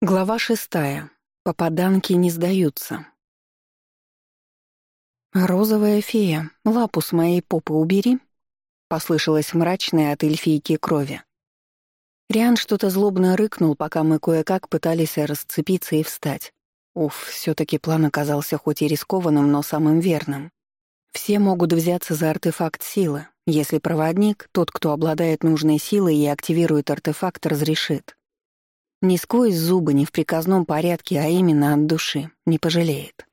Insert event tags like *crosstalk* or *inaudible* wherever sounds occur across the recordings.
Глава шестая. Попаданки не сдаются. «Розовая фея, лапу с моей попы убери», — послышалось мрачное от эльфийки крови. Риан что-то злобно рыкнул, пока мы кое-как пытались расцепиться и встать. Уф, все таки план оказался хоть и рискованным, но самым верным. Все могут взяться за артефакт силы, если проводник, тот, кто обладает нужной силой и активирует артефакт, разрешит. Не сквозь зубы, не в приказном порядке, а именно от души. Не пожалеет.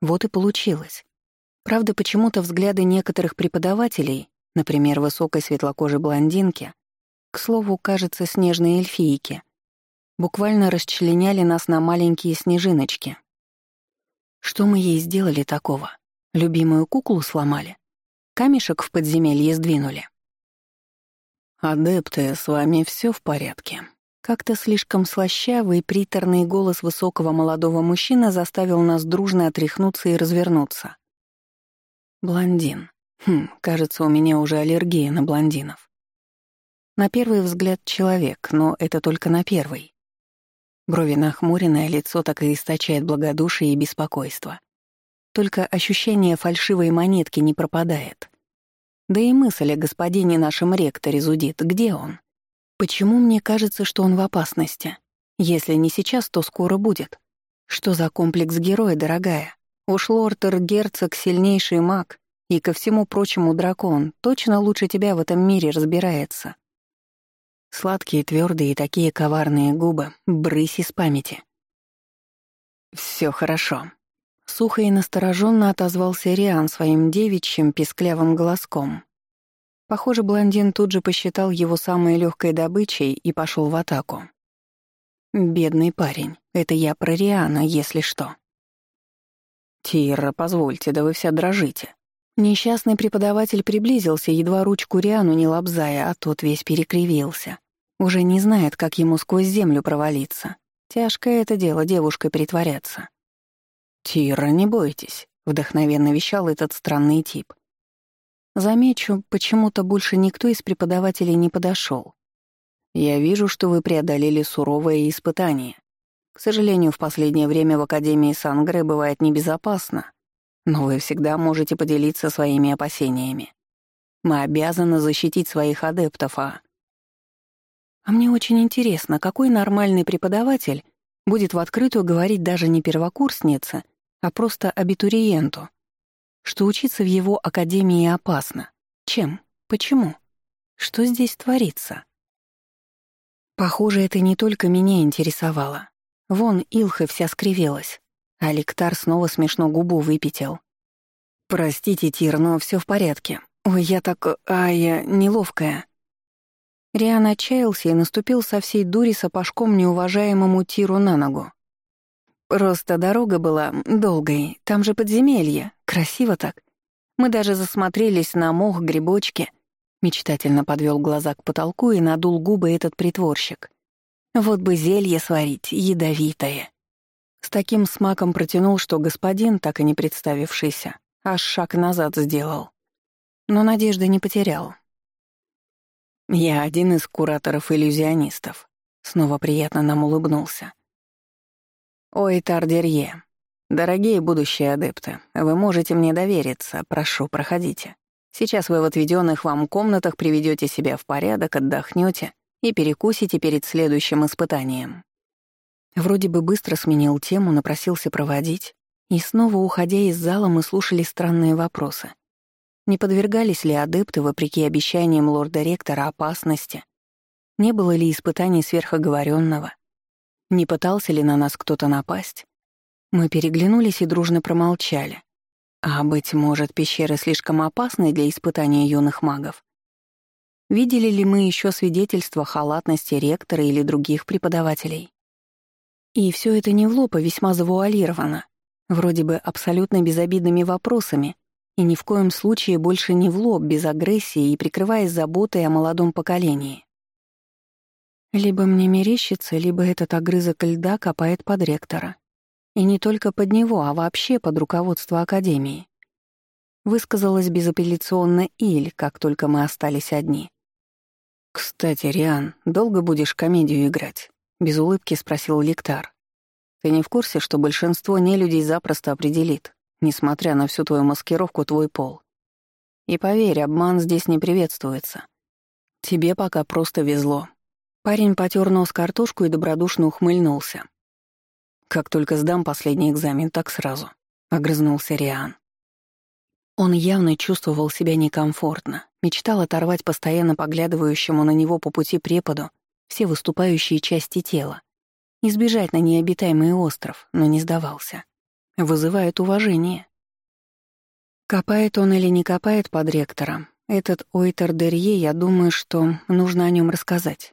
Вот и получилось. Правда, почему-то взгляды некоторых преподавателей, например, высокой светлокожей блондинки, к слову, кажется, снежной эльфийки, буквально расчленяли нас на маленькие снежиночки. Что мы ей сделали такого? Любимую куклу сломали? Камешек в подземелье сдвинули? «Адепты, с вами все в порядке?» Как-то слишком слащавый, приторный голос высокого молодого мужчины заставил нас дружно отряхнуться и развернуться. Блондин. Хм, кажется, у меня уже аллергия на блондинов. На первый взгляд человек, но это только на первый. Брови нахмуренное, лицо так и источает благодушие и беспокойство. Только ощущение фальшивой монетки не пропадает. Да и мысль о господине нашем ректоре зудит. Где он? Почему мне кажется, что он в опасности? Если не сейчас, то скоро будет. Что за комплекс героя, дорогая? Уж лорд-герцог — сильнейший маг, и ко всему прочему дракон, точно лучше тебя в этом мире разбирается. Сладкие, твердые и такие коварные губы, брысь из памяти. Все хорошо. Сухо и настороженно отозвался Риан своим девичьим песклявым голоском. Похоже, блондин тут же посчитал его самой легкой добычей и пошел в атаку. «Бедный парень. Это я про Риана, если что». «Тира, позвольте, да вы вся дрожите». Несчастный преподаватель приблизился, едва ручку Риану не лобзая, а тот весь перекривился. Уже не знает, как ему сквозь землю провалиться. Тяжкое это дело девушкой притворяться. «Тира, не бойтесь», — вдохновенно вещал этот странный тип. Замечу, почему-то больше никто из преподавателей не подошел. Я вижу, что вы преодолели суровое испытание. К сожалению, в последнее время в Академии Сангре бывает небезопасно, но вы всегда можете поделиться своими опасениями. Мы обязаны защитить своих адептов, а... А мне очень интересно, какой нормальный преподаватель будет в открытую говорить даже не первокурснице, а просто абитуриенту, что учиться в его академии опасно. Чем? Почему? Что здесь творится? Похоже, это не только меня интересовало. Вон Илха вся скривилась, а Лектар снова смешно губу выпятил. «Простите, Тир, но все в порядке. Ой, я так... а я неловкая». Риан отчаялся и наступил со всей дури сапожком неуважаемому Тиру на ногу. Просто дорога была долгой, там же подземелье, красиво так. Мы даже засмотрелись на мох, грибочки. Мечтательно подвел глаза к потолку и надул губы этот притворщик. Вот бы зелье сварить, ядовитое. С таким смаком протянул, что господин, так и не представившийся, аж шаг назад сделал. Но надежды не потерял. Я один из кураторов-иллюзионистов. Снова приятно нам улыбнулся. «Ой, Тардерье, дорогие будущие адепты, вы можете мне довериться, прошу, проходите. Сейчас вы в отведенных вам комнатах приведете себя в порядок, отдохнете и перекусите перед следующим испытанием». Вроде бы быстро сменил тему, напросился проводить, и снова, уходя из зала, мы слушали странные вопросы. Не подвергались ли адепты, вопреки обещаниям лорда-ректора, опасности? Не было ли испытаний сверхоговоренного? Не пытался ли на нас кто-то напасть? Мы переглянулись и дружно промолчали. А, быть может, пещеры слишком опасны для испытания юных магов? Видели ли мы еще свидетельства халатности ректора или других преподавателей? И все это не в лоб, а весьма завуалировано, вроде бы абсолютно безобидными вопросами, и ни в коем случае больше не в лоб, без агрессии и прикрываясь заботой о молодом поколении. Либо мне мерещится, либо этот огрызок льда копает под ректора. И не только под него, а вообще под руководство Академии. Высказалась безапелляционно Иль, как только мы остались одни. «Кстати, Риан, долго будешь комедию играть? — без улыбки спросил Лектар. «Ты не в курсе, что большинство нелюдей запросто определит, несмотря на всю твою маскировку, твой пол? И поверь, обман здесь не приветствуется. Тебе пока просто везло». Парень потер нос картошку и добродушно ухмыльнулся. «Как только сдам последний экзамен, так сразу», — огрызнулся Риан. Он явно чувствовал себя некомфортно, мечтал оторвать постоянно поглядывающему на него по пути преподу все выступающие части тела, избежать на необитаемый остров, но не сдавался. Вызывает уважение. Копает он или не копает под ректором, этот Ойтер Дерье, я думаю, что нужно о нем рассказать,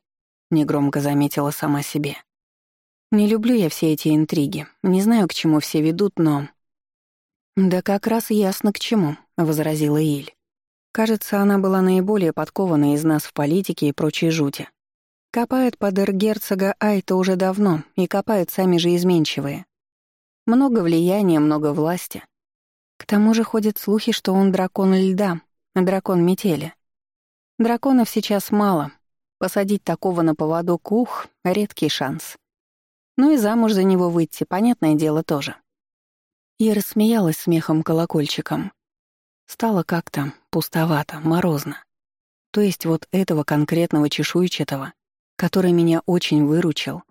негромко заметила сама себе. Не люблю я все эти интриги, не знаю, к чему все ведут, но... «Да как раз ясно, к чему», — возразила Иль. Кажется, она была наиболее подкована из нас в политике и прочей жути. Копают под эргерцога Айта уже давно, и копают сами же изменчивые. Много влияния, много власти. К тому же ходят слухи, что он дракон льда, дракон метели. Драконов сейчас мало. Посадить такого на поводок ух — редкий шанс. Ну и замуж за него выйти, понятное дело, тоже. И рассмеялась смехом-колокольчиком. Стало как-то пустовато, морозно. То есть вот этого конкретного чешуйчатого который меня очень выручил,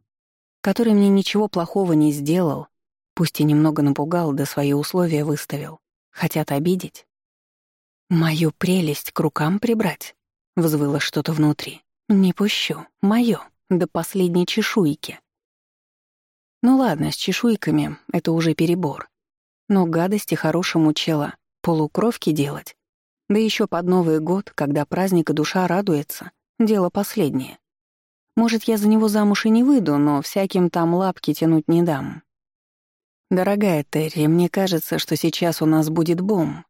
который мне ничего плохого не сделал, пусть и немного напугал, да свои условия выставил. Хотят обидеть? Мою прелесть к рукам прибрать? Взвыло что-то внутри. Не пущу. Моё. До последней чешуйки. Ну ладно, с чешуйками это уже перебор. Но гадости хорошему чела полукровки делать. Да еще под Новый год, когда праздник и душа радуется, дело последнее. Может, я за него замуж и не выйду, но всяким там лапки тянуть не дам. «Дорогая Терри, мне кажется, что сейчас у нас будет бум».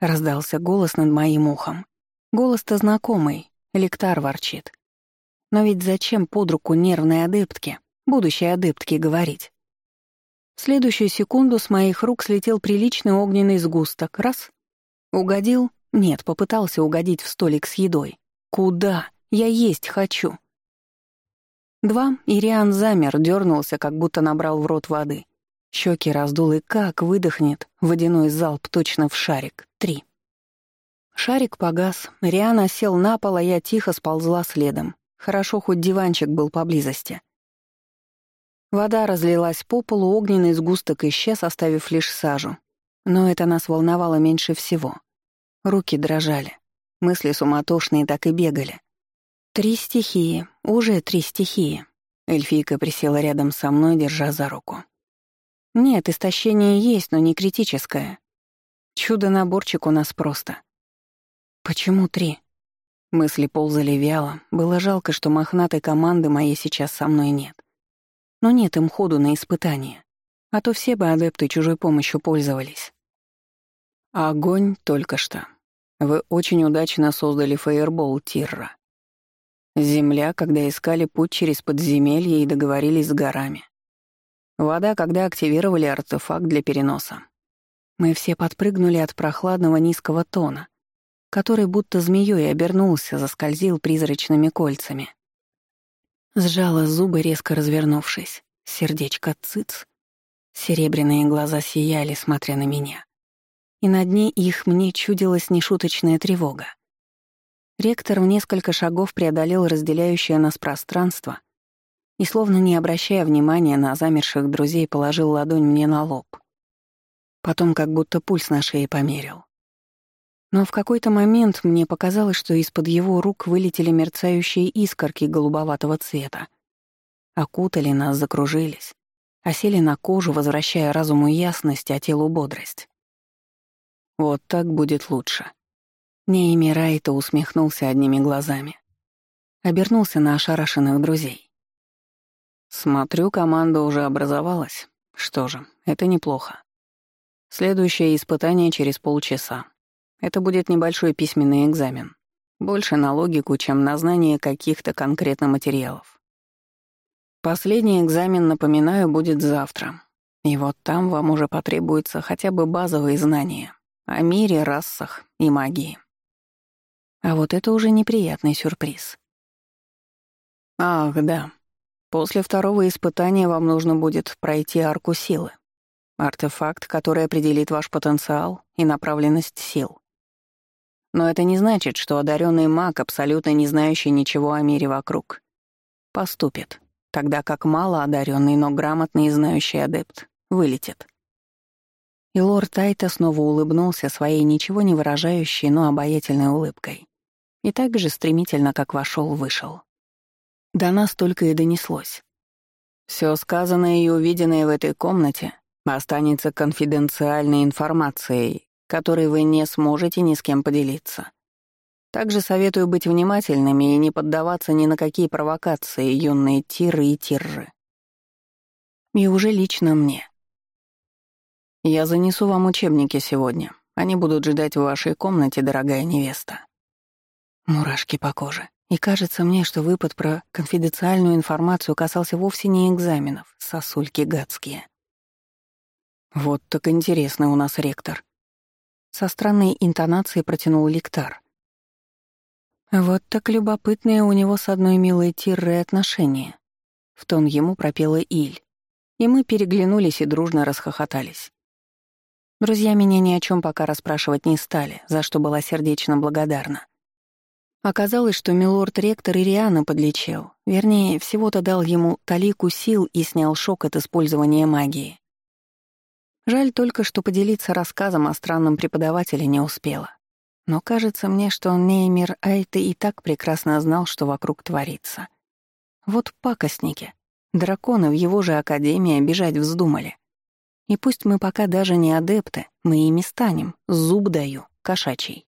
Раздался голос над моим ухом. Голос-то знакомый, лектар ворчит. Но ведь зачем под руку нервной адептке, будущей адептке, говорить? В следующую секунду с моих рук слетел приличный огненный сгусток. Раз. Угодил? Нет, попытался угодить в столик с едой. Куда? Я есть хочу. Два, Ириан замер, дернулся, как будто набрал в рот воды. Щеки раздул и как выдохнет водяной залп точно в шарик. Три. Шарик погас, Риан сел на пол, а я тихо сползла следом. Хорошо, хоть диванчик был поблизости. Вода разлилась по полу, огненный сгусток исчез, оставив лишь сажу. Но это нас волновало меньше всего. Руки дрожали. Мысли суматошные так и бегали. Три стихии, уже три стихии. Эльфийка присела рядом со мной, держа за руку. Нет, истощение есть, но не критическое. Чудо-наборчик у нас просто. Почему три? Мысли ползали вяло. Было жалко, что мохнатой команды моей сейчас со мной нет. Но нет им ходу на испытание. А то все бы адепты чужой помощью пользовались. Огонь только что. Вы очень удачно создали фейербол, Тирра. Земля, когда искали путь через подземелье и договорились с горами. Вода, когда активировали артефакт для переноса. Мы все подпрыгнули от прохладного низкого тона, который будто змеёй обернулся, заскользил призрачными кольцами. Сжала зубы, резко развернувшись. Сердечко цыц. Серебряные глаза сияли, смотря на меня. И на дне их мне чудилась нешуточная тревога. Ректор в несколько шагов преодолел разделяющее нас пространство и, словно не обращая внимания на замерших друзей, положил ладонь мне на лоб. Потом как будто пульс на шее померил. Но в какой-то момент мне показалось, что из-под его рук вылетели мерцающие искорки голубоватого цвета. Окутали нас, закружились, осели на кожу, возвращая разуму ясность, а телу бодрость. Вот так будет лучше. Нейми Райта усмехнулся одними глазами. Обернулся на ошарашенных друзей. «Смотрю, команда уже образовалась. Что же, это неплохо. Следующее испытание через полчаса. Это будет небольшой письменный экзамен. Больше на логику, чем на знание каких-то конкретно материалов. Последний экзамен, напоминаю, будет завтра. И вот там вам уже потребуются хотя бы базовые знания о мире, расах и магии. А вот это уже неприятный сюрприз. Ах, да. После второго испытания вам нужно будет пройти арку силы. Артефакт, который определит ваш потенциал и направленность сил. Но это не значит, что одаренный маг, абсолютно не знающий ничего о мире вокруг, поступит, тогда как мало одаренный, но грамотный и знающий адепт вылетит. И лорд Тайта снова улыбнулся своей ничего не выражающей, но обаятельной улыбкой. И так же стремительно, как вошел, вышел. До нас только и донеслось. Все сказанное и увиденное в этой комнате останется конфиденциальной информацией, которой вы не сможете ни с кем поделиться. Также советую быть внимательными и не поддаваться ни на какие провокации, юные тиры и тирры. И уже лично мне. Я занесу вам учебники сегодня. Они будут ждать в вашей комнате, дорогая невеста. Мурашки по коже. И кажется мне, что выпад про конфиденциальную информацию касался вовсе не экзаменов, сосульки гадские. Вот так интересный у нас ректор. Со странной интонацией протянул лектар. Вот так любопытные у него с одной милой Тиррой отношения. В тон ему пропела Иль. И мы переглянулись и дружно расхохотались. Друзья меня ни о чем пока расспрашивать не стали, за что была сердечно благодарна. Оказалось, что милорд-ректор Ириана подлечил. Вернее, всего-то дал ему талику сил и снял шок от использования магии. Жаль только, что поделиться рассказом о странном преподавателе не успела. Но кажется мне, что Неймир Айты и так прекрасно знал, что вокруг творится. Вот пакостники. Драконы в его же академии бежать вздумали. И пусть мы пока даже не адепты, мы ими станем, зуб даю, кошачий.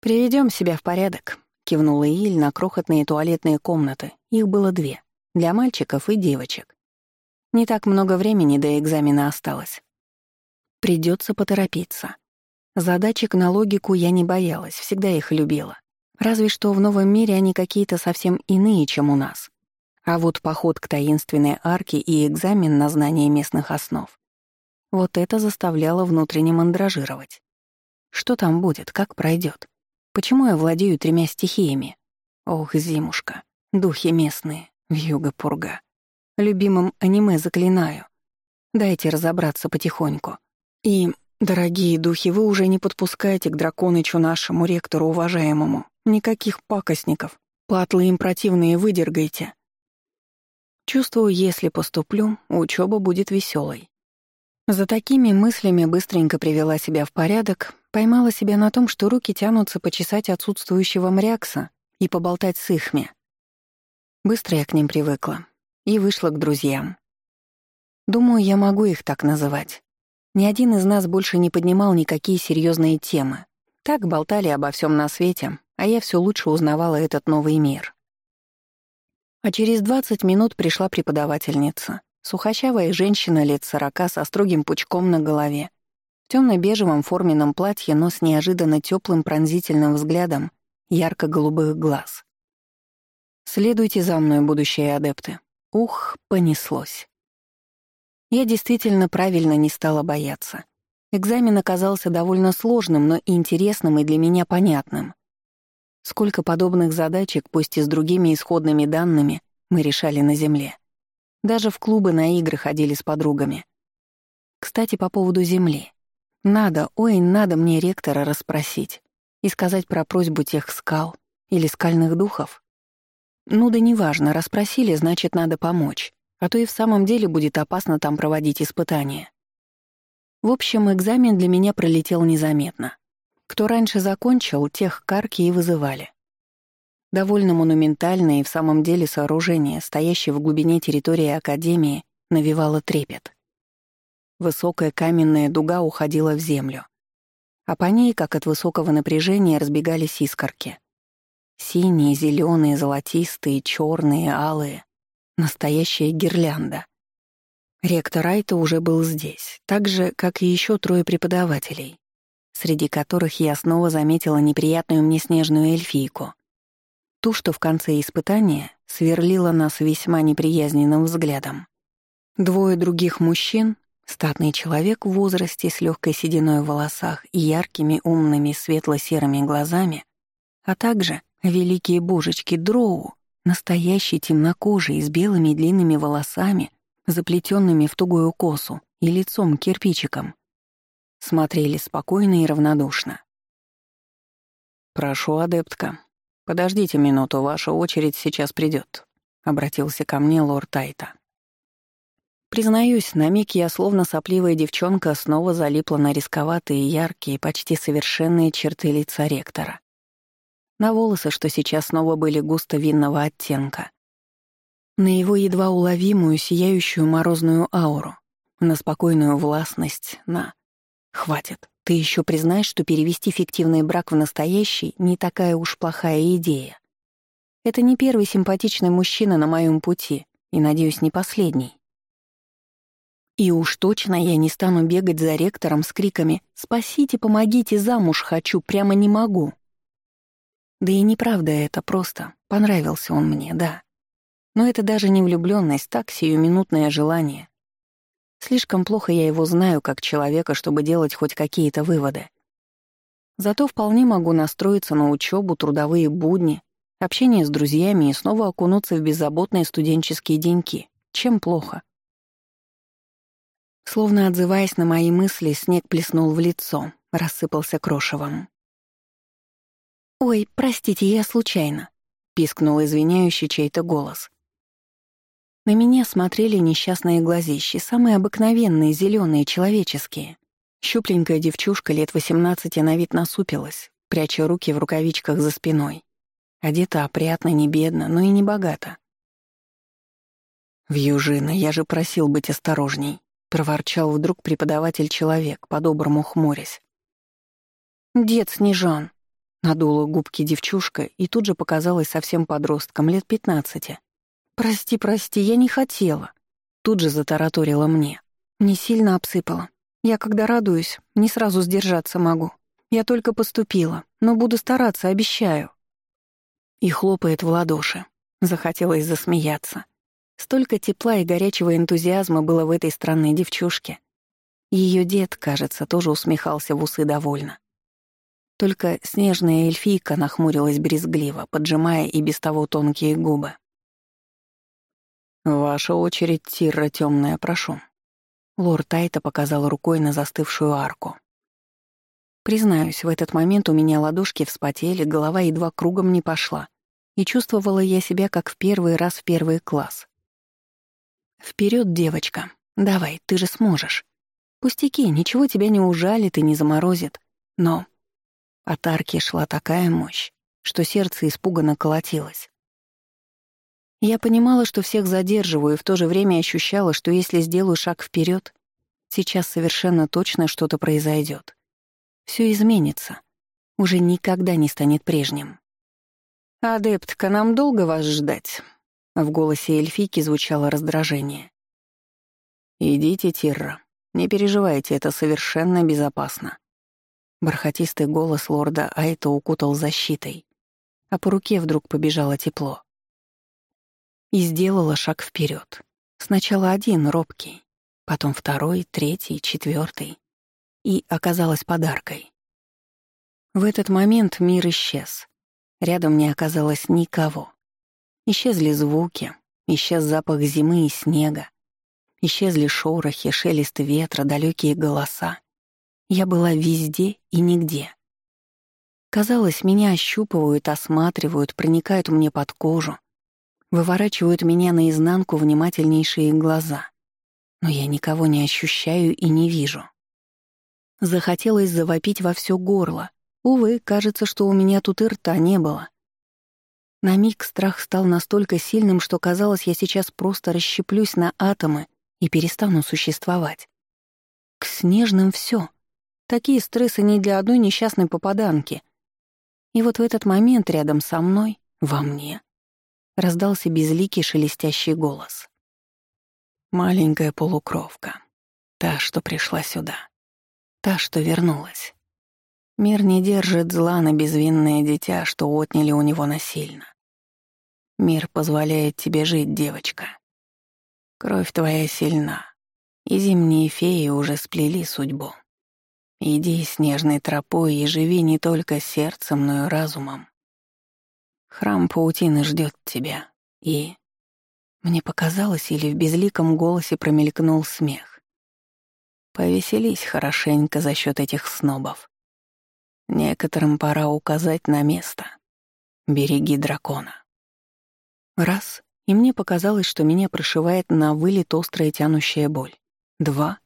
«Приведем себя в порядок», — кивнула Иль на крохотные туалетные комнаты. Их было две — для мальчиков и девочек. Не так много времени до экзамена осталось. Придется поторопиться. Задачек на логику я не боялась, всегда их любила. Разве что в новом мире они какие-то совсем иные, чем у нас. А вот поход к таинственной арке и экзамен на знание местных основ. Вот это заставляло внутренне мандражировать. Что там будет, как пройдет? Почему я владею тремя стихиями? Ох, зимушка, духи местные, вьюга-пурга. Любимым аниме заклинаю. Дайте разобраться потихоньку. И, дорогие духи, вы уже не подпускайте к драконычу нашему ректору уважаемому. Никаких пакостников. Патлы им противные выдергайте. Чувствую, если поступлю, учеба будет веселой. За такими мыслями быстренько привела себя в порядок, Поймала себя на том, что руки тянутся почесать отсутствующего мрякса и поболтать с ихми. Быстро я к ним привыкла и вышла к друзьям. Думаю, я могу их так называть. Ни один из нас больше не поднимал никакие серьезные темы. Так болтали обо всем на свете, а я все лучше узнавала этот новый мир. А через 20 минут пришла преподавательница, сухощавая женщина лет сорока со строгим пучком на голове в темно-бежевом форменном платье, но с неожиданно теплым пронзительным взглядом ярко-голубых глаз. «Следуйте за мной, будущие адепты». Ух, понеслось. Я действительно правильно не стала бояться. Экзамен оказался довольно сложным, но интересным и для меня понятным. Сколько подобных задачек, пусть и с другими исходными данными, мы решали на Земле. Даже в клубы на игры ходили с подругами. Кстати, по поводу Земли. Надо, ой, надо мне ректора расспросить и сказать про просьбу тех скал или скальных духов. Ну да неважно, расспросили, значит, надо помочь, а то и в самом деле будет опасно там проводить испытания. В общем, экзамен для меня пролетел незаметно. Кто раньше закончил, тех карки и вызывали. Довольно монументальное и в самом деле сооружение, стоящее в глубине территории Академии, навевало трепет. Высокая каменная дуга уходила в землю. А по ней, как от высокого напряжения, разбегались искорки. Синие, зеленые, золотистые, черные, алые. Настоящая гирлянда. Ректор Айта уже был здесь, так же, как и еще трое преподавателей, среди которых я снова заметила неприятную мне снежную эльфийку. Ту, что в конце испытания сверлила нас весьма неприязненным взглядом. Двое других мужчин, Статный человек в возрасте с легкой сединой в волосах и яркими, умными, светло-серыми глазами, а также великие божечки Дроу, Настоящий темнокожий, с белыми длинными волосами, заплетенными в тугую косу и лицом кирпичиком. Смотрели спокойно и равнодушно. «Прошу, адептка, подождите минуту, ваша очередь сейчас придет», — обратился ко мне лорд Тайта. Признаюсь, на миг я, словно сопливая девчонка, снова залипла на рисковатые, яркие, почти совершенные черты лица ректора на волосы, что сейчас снова были густо винного оттенка, на его едва уловимую, сияющую морозную ауру, на спокойную властность, на... Хватит, ты еще признаешь, что перевести фиктивный брак в настоящий не такая уж плохая идея. Это не первый симпатичный мужчина на моем пути, и, надеюсь, не последний. И уж точно я не стану бегать за ректором с криками «Спасите, помогите, замуж хочу, прямо не могу». Да и неправда это просто. Понравился он мне, да. Но это даже не влюблённость, так сиюминутное желание. Слишком плохо я его знаю как человека, чтобы делать хоть какие-то выводы. Зато вполне могу настроиться на учебу, трудовые будни, общение с друзьями и снова окунуться в беззаботные студенческие деньки. Чем плохо? Словно отзываясь на мои мысли, снег плеснул в лицо, рассыпался крошевом. «Ой, простите, я случайно», — пискнул извиняющий чей-то голос. На меня смотрели несчастные глазищи, самые обыкновенные, зеленые, человеческие. Щупленькая девчушка лет восемнадцати на вид насупилась, пряча руки в рукавичках за спиной. Одета опрятно, не бедно, но и не богато. «Вьюжина, я же просил быть осторожней», — проворчал вдруг преподаватель-человек, по-доброму хмурясь. «Дед Снежан», Надула губки девчушка и тут же показалась совсем подростком, лет пятнадцати. «Прости, прости, я не хотела». Тут же затараторила мне. Не сильно обсыпала. Я, когда радуюсь, не сразу сдержаться могу. Я только поступила, но буду стараться, обещаю. И хлопает в ладоши. Захотелось засмеяться. Столько тепла и горячего энтузиазма было в этой странной девчушке. Ее дед, кажется, тоже усмехался в усы довольно. Только снежная эльфийка нахмурилась брезгливо, поджимая и без того тонкие губы. «Ваша очередь, Тирра темная, прошу». Лорд Тайта показал рукой на застывшую арку. Признаюсь, в этот момент у меня ладошки вспотели, голова едва кругом не пошла, и чувствовала я себя как в первый раз в первый класс. Вперед, девочка, давай, ты же сможешь. Пустяки, ничего тебя не ужалит и не заморозит, но от арки шла такая мощь, что сердце испуганно колотилось. Я понимала, что всех задерживаю, и в то же время ощущала, что если сделаю шаг вперед, сейчас совершенно точно что-то произойдет. Все изменится. Уже никогда не станет прежним. «Адептка, нам долго вас ждать?» В голосе эльфийки звучало раздражение. «Идите, Тирра. Не переживайте, это совершенно безопасно. Бархатистый голос лорда Айта укутал защитой, а по руке вдруг побежало тепло. И сделала шаг вперед. Сначала один, робкий, потом второй, третий, четвертый, и оказалась подаркой. В этот момент мир исчез. Рядом не оказалось никого. Исчезли звуки, исчез запах зимы и снега, исчезли шорохи, шелест ветра, далекие голоса. Я была везде и нигде. Казалось, меня ощупывают, осматривают, проникают мне под кожу, выворачивают меня наизнанку внимательнейшие глаза. Но я никого не ощущаю и не вижу. Захотелось завопить во все горло. Увы, кажется, что у меня тут и рта не было. На миг страх стал настолько сильным, что казалось, я сейчас просто расщеплюсь на атомы и перестану существовать. К снежным все. Такие стрессы не для одной несчастной попаданки. И вот в этот момент рядом со мной, во мне, раздался безликий шелестящий голос. Маленькая полукровка. Та, что пришла сюда. Та, что вернулась. Мир не держит зла на безвинное дитя, что отняли у него насильно. Мир позволяет тебе жить, девочка. Кровь твоя сильна, и зимние феи уже сплели судьбу. Иди снежной тропой и живи не только сердцем, но и разумом. Храм паутины ждет тебя, И... Мне показалось, или в безликом голосе промелькнул смех. Повеселись хорошенько за счет этих снобов. Некоторым пора указать на место. Береги дракона. Раз, и мне показалось, что меня прошивает на вылет острая тянущая боль. Два.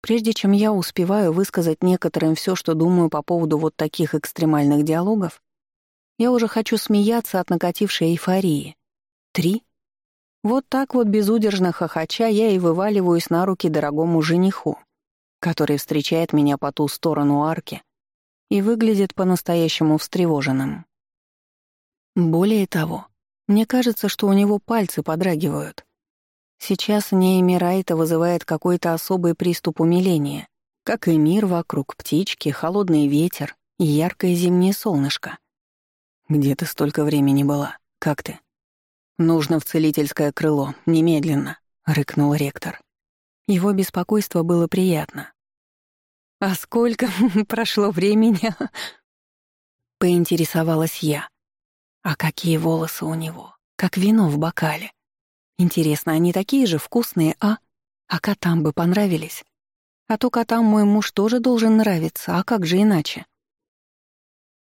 Прежде чем я успеваю высказать некоторым все, что думаю по поводу вот таких экстремальных диалогов, я уже хочу смеяться от накатившей эйфории. Три. Вот так вот безудержно хохоча я и вываливаюсь на руки дорогому жениху, который встречает меня по ту сторону арки и выглядит по-настоящему встревоженным. Более того, мне кажется, что у него пальцы подрагивают. Сейчас Нейми Райта вызывает какой-то особый приступ умиления, как и мир вокруг, птички, холодный ветер и яркое зимнее солнышко. «Где ты столько времени была? Как ты?» «Нужно в целительское крыло, немедленно», — рыкнул ректор. Его беспокойство было приятно. «А сколько *laughs* прошло времени?» Поинтересовалась я. А какие волосы у него, как вино в бокале. Интересно, они такие же вкусные, а? А котам бы понравились? А то котам мой муж тоже должен нравиться, а как же иначе?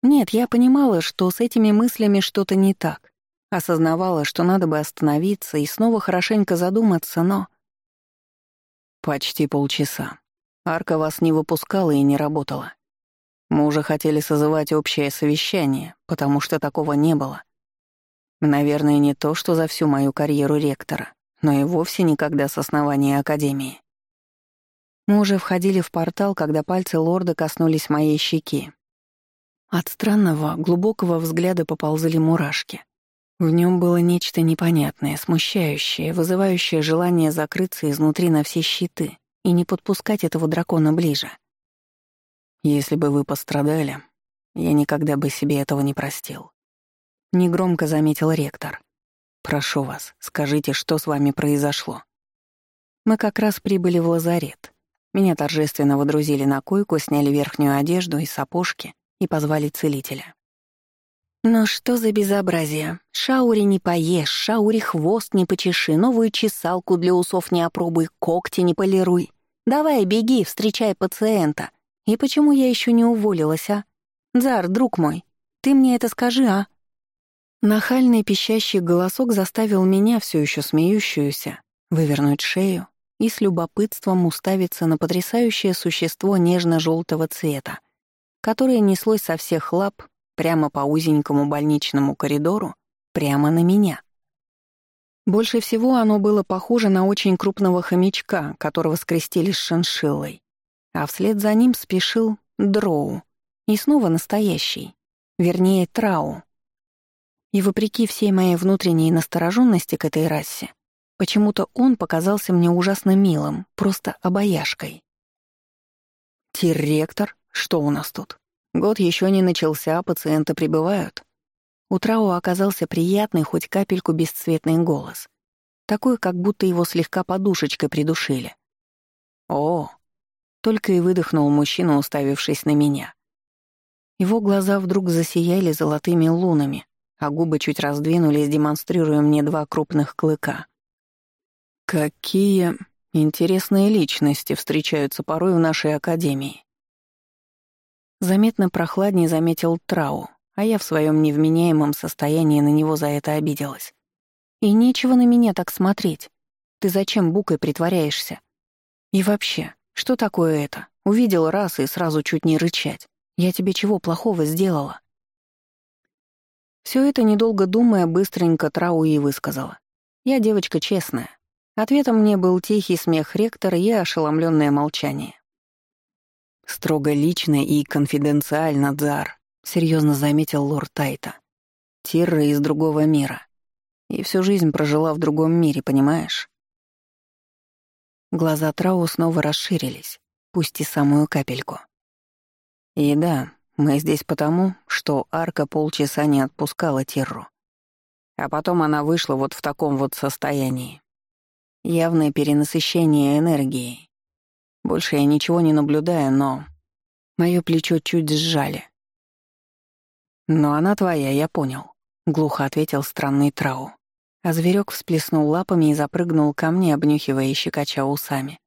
Нет, я понимала, что с этими мыслями что-то не так. Осознавала, что надо бы остановиться и снова хорошенько задуматься, но... Почти полчаса. Арка вас не выпускала и не работала. Мы уже хотели созывать общее совещание, потому что такого не было. Наверное, не то, что за всю мою карьеру ректора, но и вовсе никогда с основания Академии. Мы уже входили в портал, когда пальцы лорда коснулись моей щеки. От странного, глубокого взгляда поползли мурашки. В нем было нечто непонятное, смущающее, вызывающее желание закрыться изнутри на все щиты и не подпускать этого дракона ближе. Если бы вы пострадали, я никогда бы себе этого не простил. Негромко заметил ректор. Прошу вас, скажите, что с вами произошло. Мы как раз прибыли в лазарет. Меня торжественно водрузили на койку, сняли верхнюю одежду и сапожки и позвали целителя. «Ну что за безобразие? Шаури не поешь, шаури хвост не почеши, новую чесалку для усов не опробуй, когти не полируй. Давай, беги, встречай пациента. И почему я еще не уволилась, а? Дзар, друг мой, ты мне это скажи, а?» Нахальный пищащий голосок заставил меня, все еще смеющуюся, вывернуть шею и с любопытством уставиться на потрясающее существо нежно-желтого цвета, которое неслось со всех лап прямо по узенькому больничному коридору, прямо на меня. Больше всего оно было похоже на очень крупного хомячка, которого скрестили с шиншиллой. А вслед за ним спешил дроу. И снова настоящий. Вернее, трау. И вопреки всей моей внутренней настороженности к этой расе, почему-то он показался мне ужасно милым, просто обаяшкой. «Тир-ректор, что у нас тут?» Год еще не начался, а пациенты прибывают. У Трау оказался приятный, хоть капельку бесцветный голос. Такой, как будто его слегка подушечкой придушили. «О!» — только и выдохнул мужчина, уставившись на меня. Его глаза вдруг засияли золотыми лунами, а губы чуть раздвинулись, демонстрируя мне два крупных клыка. «Какие интересные личности встречаются порой в нашей академии», Заметно прохладнее заметил Трау, а я в своем невменяемом состоянии на него за это обиделась. И нечего на меня так смотреть. Ты зачем букой притворяешься? И вообще, что такое это? Увидел раз и сразу чуть не рычать. Я тебе чего плохого сделала? Все это, недолго думая, быстренько Трау и высказала. Я девочка честная. Ответом мне был тихий смех ректора и ошеломленное молчание. «Строго лично и конфиденциально, Дзар», — серьезно заметил лорд Тайта. «Тирра из другого мира. И всю жизнь прожила в другом мире, понимаешь?» Глаза Трау снова расширились, пусть и самую капельку. «И да, мы здесь потому, что Арка полчаса не отпускала Тирру. А потом она вышла вот в таком вот состоянии. Явное перенасыщение энергией, больше я ничего не наблюдаю, но... Моё плечо чуть сжали. «Но она твоя, я понял», — глухо ответил странный Трау. А зверек всплеснул лапами и запрыгнул ко мне, обнюхивая и щекоча усами.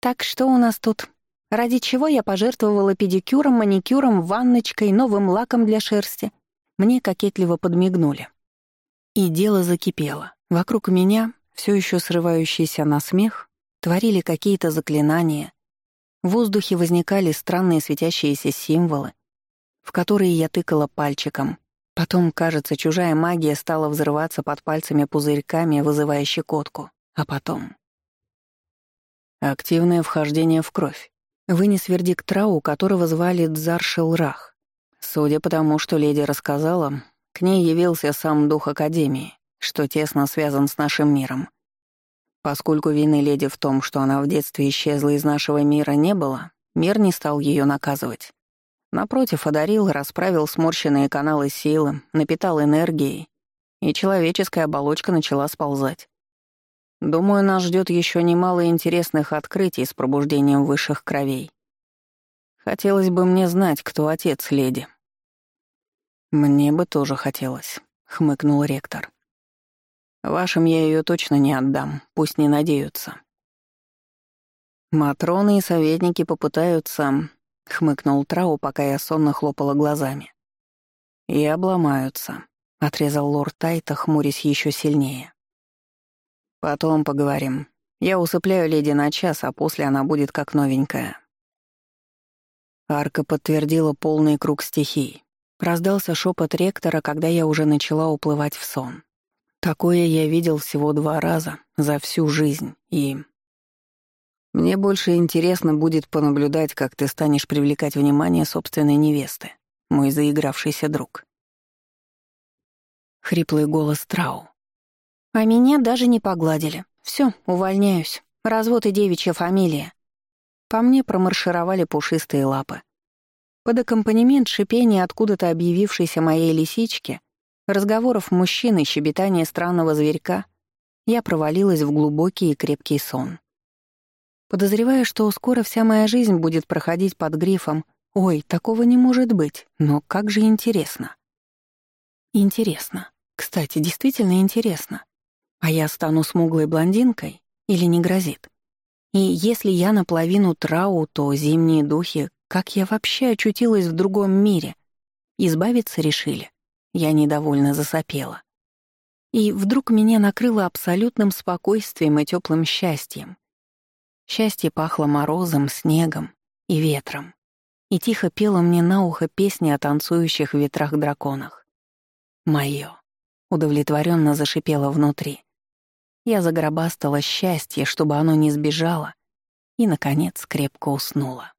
«Так что у нас тут? Ради чего я пожертвовала педикюром, маникюром, ванночкой, новым лаком для шерсти?» Мне кокетливо подмигнули. И дело закипело. Вокруг меня, все еще срывающийся на смех, творили какие-то заклинания. В воздухе возникали странные светящиеся символы, в которые я тыкала пальчиком. Потом, кажется, чужая магия стала взрываться под пальцами пузырьками, вызывая щекотку. А потом... Активное вхождение в кровь. Вынес вердикт Трау, которого звали Дзар Шелрах. Судя по тому, что леди рассказала, к ней явился сам дух Академии, что тесно связан с нашим миром. Поскольку вины леди в том, что она в детстве исчезла из нашего мира, не было, мир не стал ее наказывать. Напротив, одарил, расправил сморщенные каналы силы, напитал энергией, и человеческая оболочка начала сползать. Думаю, нас ждет еще немало интересных открытий с пробуждением высших кровей. Хотелось бы мне знать, кто отец леди. «Мне бы тоже хотелось», — хмыкнул ректор. Вашим я ее точно не отдам, пусть не надеются. Матроны и советники попытаются, хмыкнул Трау, пока я сонно хлопала глазами. И обломаются, отрезал лорд Тайта, хмурясь еще сильнее. Потом поговорим. Я усыпляю леди на час, а после она будет как новенькая. Арка подтвердила полный круг стихий. Раздался шепот ректора, когда я уже начала уплывать в сон. Такое я видел всего два раза за всю жизнь, и... Мне больше интересно будет понаблюдать, как ты станешь привлекать внимание собственной невесты, мой заигравшийся друг. Хриплый голос Трау. А меня даже не погладили. Все, увольняюсь. Развод и девичья фамилия. По мне промаршировали пушистые лапы. Под аккомпанемент шипения откуда-то объявившейся моей лисички — разговоров мужчин и щебетания странного зверька, я провалилась в глубокий и крепкий сон. Подозревая, что скоро вся моя жизнь будет проходить под грифом «Ой, такого не может быть, но как же интересно». Интересно. Кстати, действительно интересно. А я стану смуглой блондинкой или не грозит? И если я наполовину трау, то зимние духи, как я вообще очутилась в другом мире? Избавиться решили. Я недовольно засопела. И вдруг меня накрыло абсолютным спокойствием и теплым счастьем. Счастье пахло морозом, снегом и ветром. И тихо пела мне на ухо песни о танцующих в ветрах-драконах. Моё. Удовлетворенно зашипело внутри. Я загробастала счастье, чтобы оно не сбежало, и, наконец, крепко уснула.